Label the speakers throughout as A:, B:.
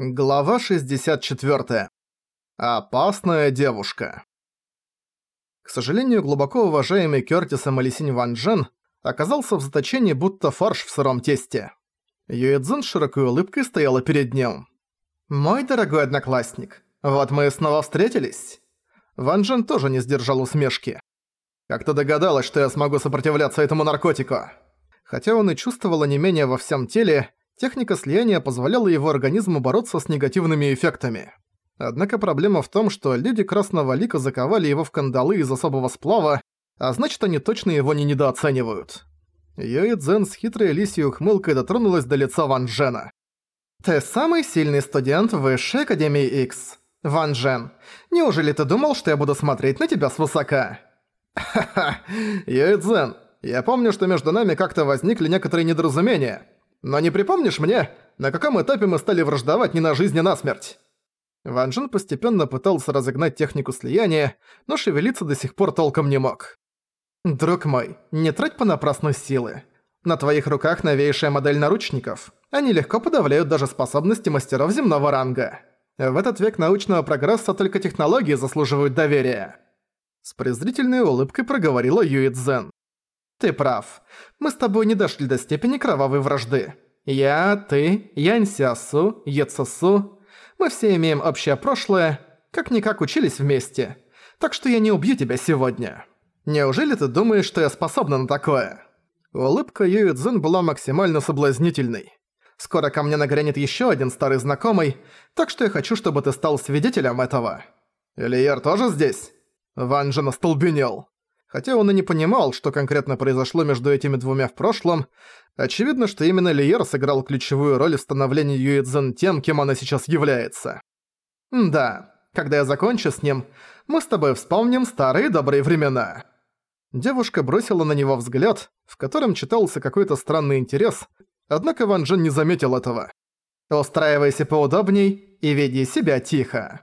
A: Глава 64. Опасная девушка. К сожалению, глубоко уважаемый Кёртисом Алисинь Ван Джен оказался в заточении будто фарш в сыром тесте. Юэцзин с широкой улыбкой стояла перед ним. «Мой дорогой одноклассник, вот мы снова встретились». Ван Джен тоже не сдержал усмешки. «Как ты догадалась, что я смогу сопротивляться этому наркотику?» Хотя он и чувствовал не менее во всем теле, Техника слияния позволяла его организму бороться с негативными эффектами. Однако проблема в том, что люди Красного Лика заковали его в кандалы из особого сплава, а значит они точно его не недооценивают. Йои Цзэн с хитрой лисьей ухмылкой дотронулась до лица Ван Джена. «Ты самый сильный студент Высшей Академии X. Ван Джен, неужели ты думал, что я буду смотреть на тебя свысока?» «Ха-ха, Йои Цзэн, я помню, что между нами как-то возникли некоторые недоразумения. Но не припомнишь мне, на каком этапе мы стали враждовать не на жизнь, а на смерть?» Ван Джен постепенно пытался разогнать технику слияния, но шевелиться до сих пор толком не мог. «Друг мой, не трать понапрасну силы. На твоих руках новейшая модель наручников. Они легко подавляют даже способности мастеров земного ранга. В этот век научного прогресса только технологии заслуживают доверия». С презрительной улыбкой проговорила Юи Цзэн. «Ты прав. Мы с тобой не дошли до степени кровавой вражды. Я, ты, Янь Сиасу. Мы все имеем общее прошлое, как-никак учились вместе. Так что я не убью тебя сегодня. Неужели ты думаешь, что я способна на такое?» Улыбка Юи Цзин была максимально соблазнительной. «Скоро ко мне нагрянет еще один старый знакомый, так что я хочу, чтобы ты стал свидетелем этого». «Ильяр тоже здесь?» Ван Джен остолбенел. Хотя он и не понимал, что конкретно произошло между этими двумя в прошлом, очевидно, что именно Лиер сыграл ключевую роль в становлении Юэцзэн тем, кем она сейчас является. «Да, когда я закончу с ним, мы с тобой вспомним старые добрые времена». Девушка бросила на него взгляд, в котором читался какой-то странный интерес, однако Ван Джен не заметил этого. «Устраивайся поудобней и веди себя тихо».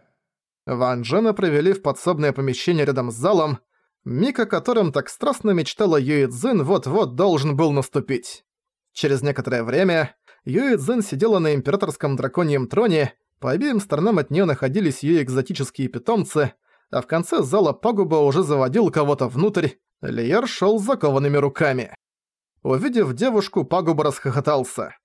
A: Ван Джена провели в подсобное помещение рядом с залом, Миг, о котором так страстно мечтала Юи Цзин, вот-вот должен был наступить. Через некоторое время Юи Цзин сидела на императорском драконьем троне, по обеим сторонам от неё находились её экзотические питомцы, а в конце зала пагуба уже заводил кого-то внутрь, Лиер шёл с закованными руками. Увидев девушку, пагуба расхохотался.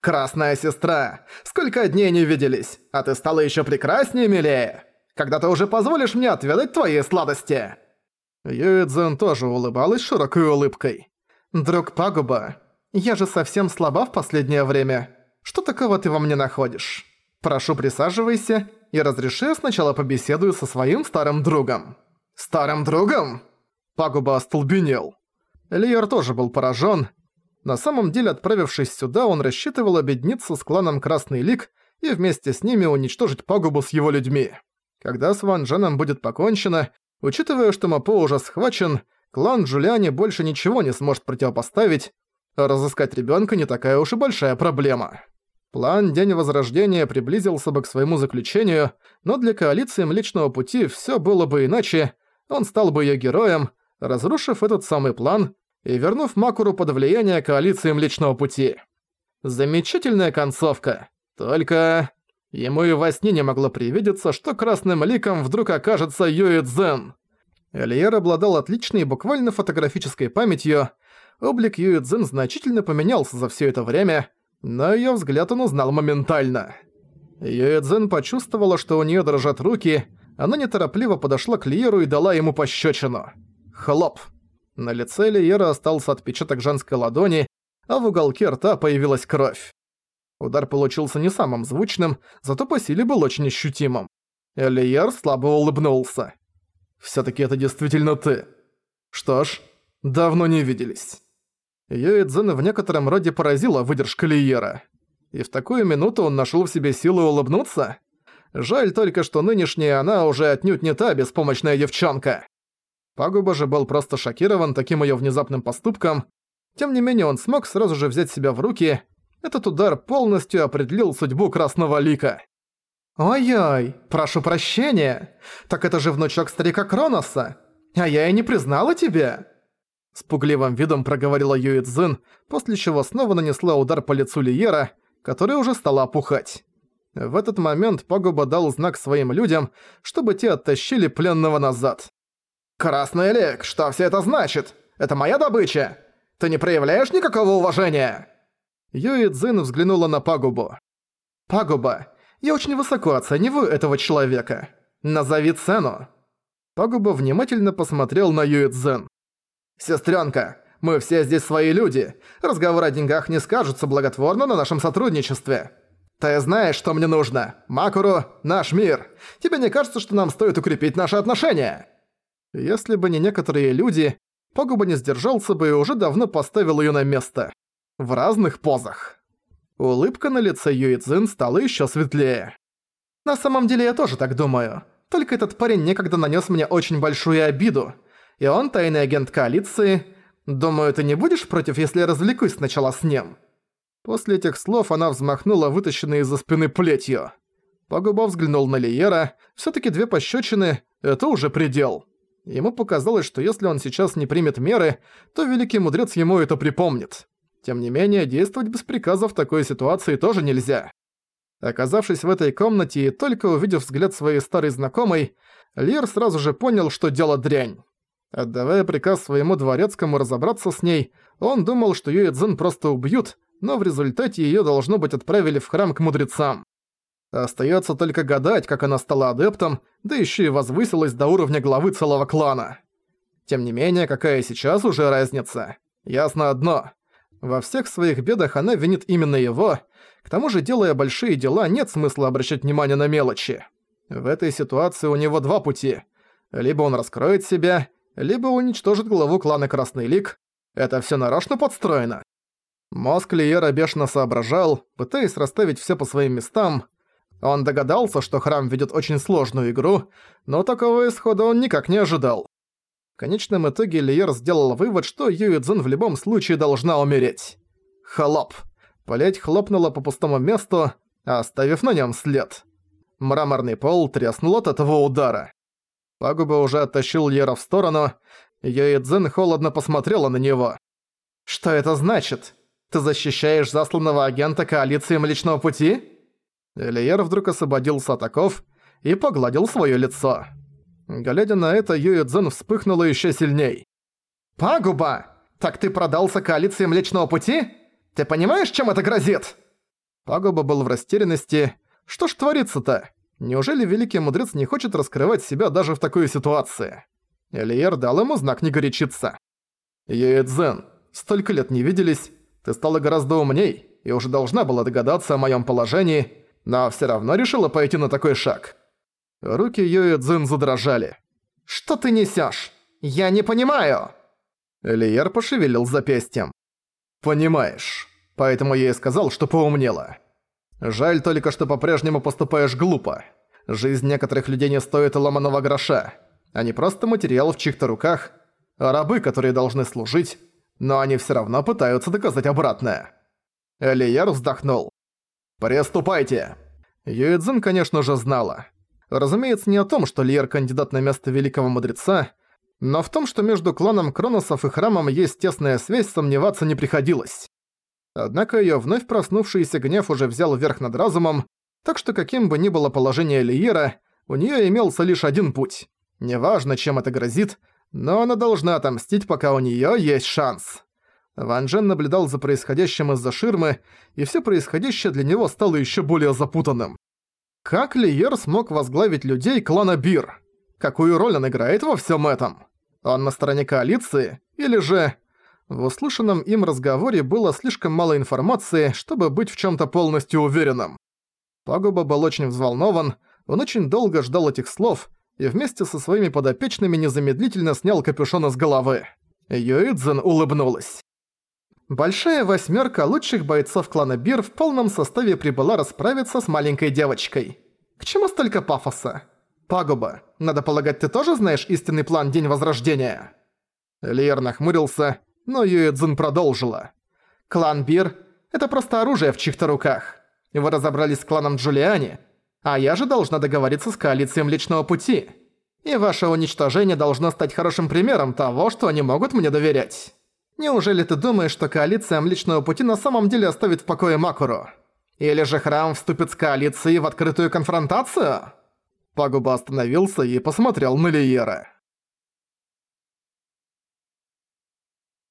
A: «Красная сестра! Сколько дней не виделись, а ты стала ещё прекраснее, милее! Когда ты уже позволишь мне отведать твои сладости?» Юэцзэн тоже улыбалась широкой улыбкой. «Друг Пагуба, я же совсем слаба в последнее время. Что такого ты во мне находишь? Прошу, присаживайся и разреши сначала побеседую со своим старым другом». «Старым другом?» Пагуба остолбенел. Лиер тоже был поражен. На самом деле, отправившись сюда, он рассчитывал объединиться с кланом Красный Лик и вместе с ними уничтожить Пагубу с его людьми. Когда с Ван Дженом будет покончено, Учитывая, что Мапо уже схвачен, клан Джулиани больше ничего не сможет противопоставить, а разыскать ребёнка не такая уж и большая проблема. План День Возрождения приблизился бы к своему заключению, но для коалиции Млечного Пути всё было бы иначе, он стал бы её героем, разрушив этот самый план и вернув Макуру под влияние коалиции Млечного Пути. Замечательная концовка. Только... Ему и во сне не могло привидеться, что красным ликом вдруг окажется Юэ Цзэн. Элиер обладал отличной буквально фотографической памятью. Облик Юэ Цзэн значительно поменялся за все это время, но её взгляд он узнал моментально. Юэ Цзэн почувствовала, что у неё дрожат руки, она неторопливо подошла к Лиеру и дала ему пощечину. Хлоп! На лице Лиера остался отпечаток женской ладони, а в уголке рта появилась кровь. Удар получился не самым звучным, зато по силе был очень ощутимым. Элиер слабо улыбнулся. «Всё-таки это действительно ты. Что ж, давно не виделись». Юэцзэн в некотором роде поразила выдержка Лиера. И в такую минуту он нашёл в себе силы улыбнуться? Жаль только, что нынешняя она уже отнюдь не та беспомощная девчонка. Пагуба же был просто шокирован таким её внезапным поступком. Тем не менее он смог сразу же взять себя в руки этот удар полностью определил судьбу Красного Лика. «Ой-ой, прошу прощения, так это же внучок старика Кроноса, а я и не признала тебя!» С пугливым видом проговорила Юи Цзин, после чего снова нанесла удар по лицу Лиера, который уже стала опухать. В этот момент Пагуба дал знак своим людям, чтобы те оттащили пленного назад. «Красный Лик, что все это значит? Это моя добыча? Ты не проявляешь никакого уважения?» Юи Цзин взглянула на Пагубу. «Пагуба, я очень высоко оцениваю этого человека. Назови цену». Пагуба внимательно посмотрел на Юи Цзин. «Сестрёнка, мы все здесь свои люди. Разговоры о деньгах не скажутся благотворно на нашем сотрудничестве. Ты знаешь, что мне нужно. Макуру – наш мир. Тебе не кажется, что нам стоит укрепить наши отношения?» Если бы не некоторые люди, Погуба не сдержался бы и уже давно поставил её на место. В разных позах. Улыбка на лице Юицин стала ещё светлее. «На самом деле я тоже так думаю. Только этот парень некогда нанёс мне очень большую обиду. И он тайный агент коалиции. Думаю, ты не будешь против, если я развлекусь сначала с ним?» После этих слов она взмахнула вытащенной из-за спины плетью. Погуба взглянул на Лиера. Всё-таки две пощёчины — это уже предел. Ему показалось, что если он сейчас не примет меры, то Великий Мудрец ему это припомнит. Тем не менее, действовать без приказа в такой ситуации тоже нельзя. Оказавшись в этой комнате и только увидев взгляд своей старой знакомой, Лир сразу же понял, что дело дрянь. Отдавая приказ своему дворецкому разобраться с ней, он думал, что Юэ Цзин просто убьют, но в результате её должно быть отправили в храм к мудрецам. Остаётся только гадать, как она стала адептом, да ещё и возвысилась до уровня главы целого клана. Тем не менее, какая сейчас уже разница? Ясно одно. Во всех своих бедах она винит именно его, к тому же, делая большие дела, нет смысла обращать внимание на мелочи. В этой ситуации у него два пути. Либо он раскроет себя, либо уничтожит главу клана Красный Лик. Это всё нарочно подстроено. Мозг Лиера бешено соображал, пытаясь расставить всё по своим местам, он догадался, что храм ведет очень сложную игру, но такого исхода он никак не ожидал. Конечном итоге Лиер сделал вывод, что Юи Цзин в любом случае должна умереть. Хлоп. Полеть хлопнула по пустому месту, оставив на нем след. Мраморный пол треснул от этого удара. Пагуба уже оттащил Лиера в сторону, Юи Цзин холодно посмотрела на него. «Что это значит? Ты защищаешь засланного агента коалиции Млечного Пути?» Элиер вдруг освободился от оков и погладил своё лицо. Глядя на это, Юэ Цзэн вспыхнула ещё сильней. «Пагуба! Так ты продался коалиции Млечного Пути? Ты понимаешь, чем это грозит?» Пагуба был в растерянности. Что ж творится-то? Неужели Великий Мудрец не хочет раскрывать себя даже в такой ситуации? Элиер дал ему знак не горячиться. «Юэ Цзэн, столько лет не виделись, ты стала гораздо умней и уже должна была догадаться о моём положении, но все равно решила пойти на такой шаг. Руки Юэ Цзин задрожали. «Что ты несешь? Я не понимаю!» Лиер пошевелил запястьем. «Понимаешь. Поэтому я и сказал, что поумнела. Жаль только, что по-прежнему поступаешь глупо. Жизнь некоторых людей не стоит ломаного гроша. Они просто материал в чьих-то руках, а рабы, которые должны служить, но они все равно пытаются доказать обратное». Элиер вздохнул. «Приступайте!» Юэцзин, конечно же, знала. Разумеется, не о том, что Лиер кандидат на место великого мудреца, но в том, что между кланом Кроносов и храмом есть тесная связь, сомневаться не приходилось. Однако её вновь проснувшийся гнев уже взял верх над разумом, так что каким бы ни было положение Лиера, у неё имелся лишь один путь. Неважно, чем это грозит, но она должна отомстить, пока у неё есть шанс. Ван Джен наблюдал за происходящим из-за ширмы, и все происходящее для него стало еще более запутанным. Как Лиер смог возглавить людей клана Бир? Какую роль он играет во всем этом? Он на стороне коалиции? Или же... В услышанном им разговоре было слишком мало информации, чтобы быть в чем то полностью уверенным. Пагуба был очень взволнован, он очень долго ждал этих слов и вместе со своими подопечными незамедлительно снял капюшон с головы. Юидзен улыбнулась. Большая восьмерка лучших бойцов клана Бир в полном составе прибыла расправиться с маленькой девочкой. К чему столько пафоса? Пагуба, надо полагать, ты тоже знаешь истинный план День Возрождения?» Лиер нахмурился, но Юэцзин продолжила. «Клан Бир — это просто оружие в чьих-то руках. Вы разобрались с кланом Джулиани, а я же должна договориться с коалицией Млечного Пути. И ваше уничтожение должно стать хорошим примером того, что они могут мне доверять». Неужели ты думаешь, что коалиция Млечного Пути на самом деле оставит в покое Макуру? Или же храм вступит с коалицией в открытую конфронтацию?» Пагуба остановился и посмотрел на Лиера.